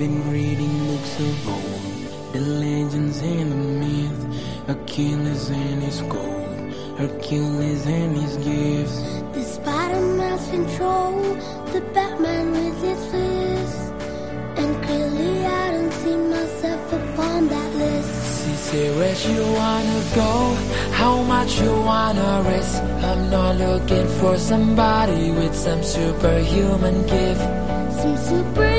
been reading books of old, the legends and the myth, Achilles and his gold, Hercules and his gifts. The Spider-Man's control, the Batman with his fist, and clearly I don't see myself upon that list. She said, where you wanna go? How much you wanna risk? I'm not looking for somebody with some superhuman gift. Some superhero,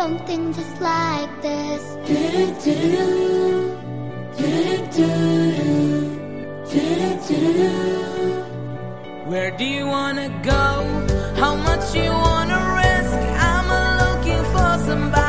something just like this. Where do you wanna go? How much you wanna risk? I'm looking for somebody.